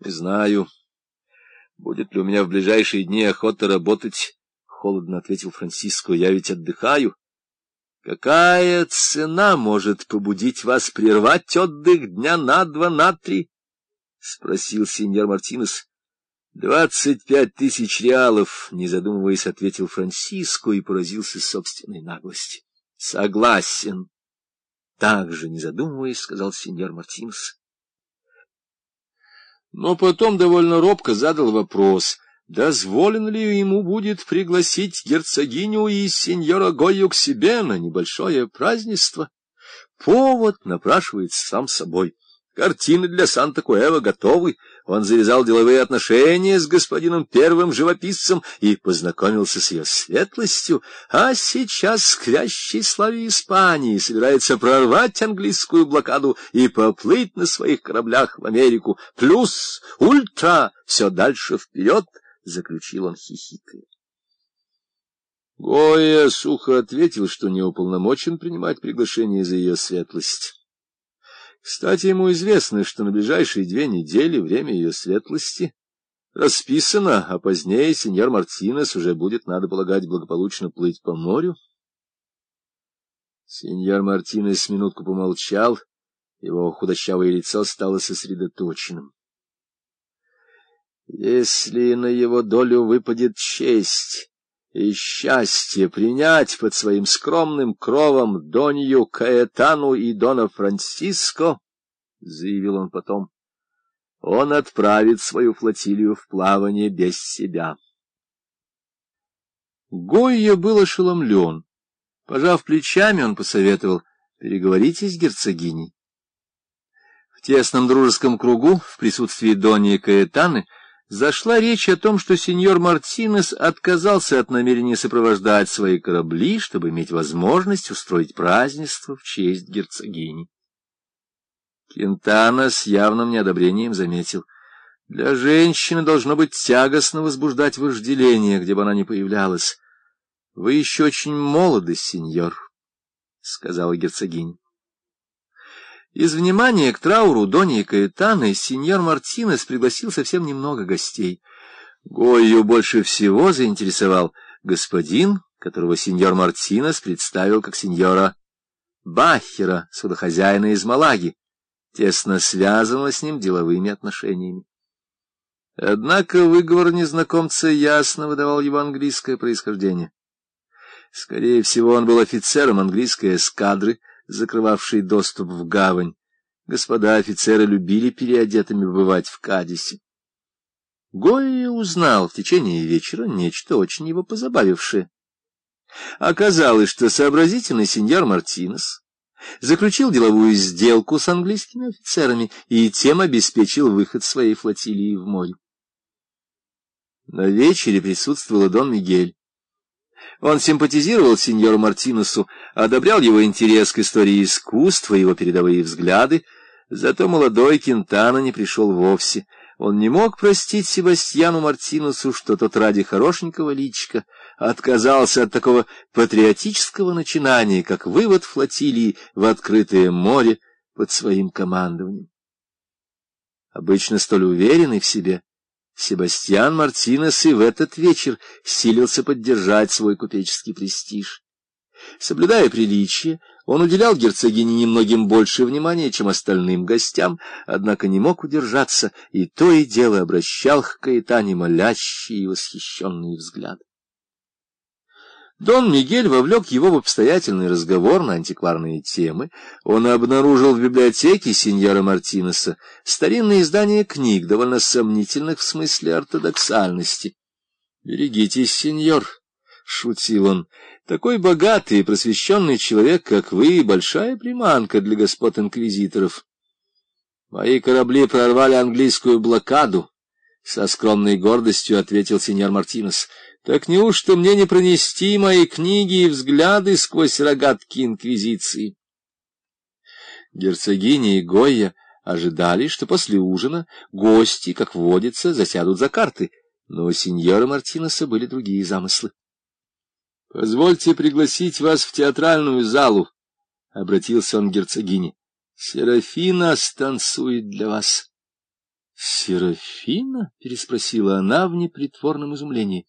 — Не знаю, будет ли у меня в ближайшие дни охота работать, — холодно ответил Франциско. — Я ведь отдыхаю. — Какая цена может побудить вас прервать отдых дня на два, на три? — спросил сеньор Мартинес. — Двадцать пять тысяч реалов, — не задумываясь, ответил Франциско и поразился собственной наглости. — Согласен. Также, не задумываясь, сказал сеньор Мартинес но потом довольно робко задал вопрос, дозволено ли ему будет пригласить герцогиню и сеньора Гойю к себе на небольшое празднество. Повод напрашивается сам собой. Картины для Санта-Куэва готовы. Он завязал деловые отношения с господином первым живописцем и познакомился с ее светлостью, а сейчас к вящей славе Испании собирается прорвать английскую блокаду и поплыть на своих кораблях в Америку. Плюс ультра все дальше вперед, — заключил он хихикая. Гоя сухо ответил, что не уполномочен принимать приглашение за ее светлость. Кстати, ему известно, что на ближайшие две недели время ее светлости расписано, а позднее сеньор Мартинес уже будет, надо полагать, благополучно плыть по морю. Сеньор Мартинес минутку помолчал, его худощавое лицо стало сосредоточенным. Если на его долю выпадет честь и счастье принять под своим скромным кровом Донью Каэтану и Дона Франциско, — заявил он потом, — он отправит свою флотилию в плавание без себя. Гойя был ошеломлен. Пожав плечами, он посоветовал, — переговорите с герцогиней. В тесном дружеском кругу, в присутствии Доньи Каэтаны, — Зашла речь о том, что сеньор Мартинес отказался от намерения сопровождать свои корабли, чтобы иметь возможность устроить празднество в честь герцогини. Кентана с явным неодобрением заметил. Для женщины должно быть тягостно возбуждать вожделение, где бы она ни появлялась. — Вы еще очень молоды, сеньор, — сказала герцогиня. Из внимания к трауру Дони и Каэтаны сеньор Мартинес пригласил совсем немного гостей. Гойю больше всего заинтересовал господин, которого сеньор Мартинес представил как сеньора Бахера, судохозяина из Малаги, тесно связанного с ним деловыми отношениями. Однако выговор незнакомца ясно выдавал его английское происхождение. Скорее всего, он был офицером английской эскадры, закрывавший доступ в гавань. Господа офицеры любили переодетыми бывать в Кадисе. Гойя узнал в течение вечера нечто очень его позабавившее. Оказалось, что сообразительный сеньор Мартинес заключил деловую сделку с английскими офицерами и тем обеспечил выход своей флотилии в море. На вечере присутствовал Дон Мигель. Он симпатизировал сеньору Мартинесу, одобрял его интерес к истории искусства, его передовые взгляды, зато молодой Кентана не пришел вовсе. Он не мог простить Себастьяну Мартинесу, что тот ради хорошенького личика отказался от такого патриотического начинания, как вывод флотилии в открытое море под своим командованием. Обычно столь уверенный в себе, Себастьян Мартинес и в этот вечер силился поддержать свой купеческий престиж. Соблюдая приличие, он уделял герцогине немногим больше внимания, чем остальным гостям, однако не мог удержаться и то и дело обращал к Каэтане молящие и восхищенные взгляды. Дон Мигель вовлек его в обстоятельный разговор на антикварные темы. Он обнаружил в библиотеке сеньора Мартинеса старинные издания книг, довольно сомнительных в смысле ортодоксальности. — Берегитесь, сеньор, — шутил он, — такой богатый и просвещенный человек, как вы, большая приманка для господ инквизиторов. Мои корабли прорвали английскую блокаду, — со скромной гордостью ответил сеньор Мартинес. Так неужто мне не пронести мои книги и взгляды сквозь рогатки инквизиции? Герцогиня и Гойя ожидали, что после ужина гости, как водится, засядут за карты, но у сеньора Мартинеса были другие замыслы. — Позвольте пригласить вас в театральную залу, — обратился он к герцогине. — Серафина станцует для вас. Серафина? — переспросила она в непритворном изумлении.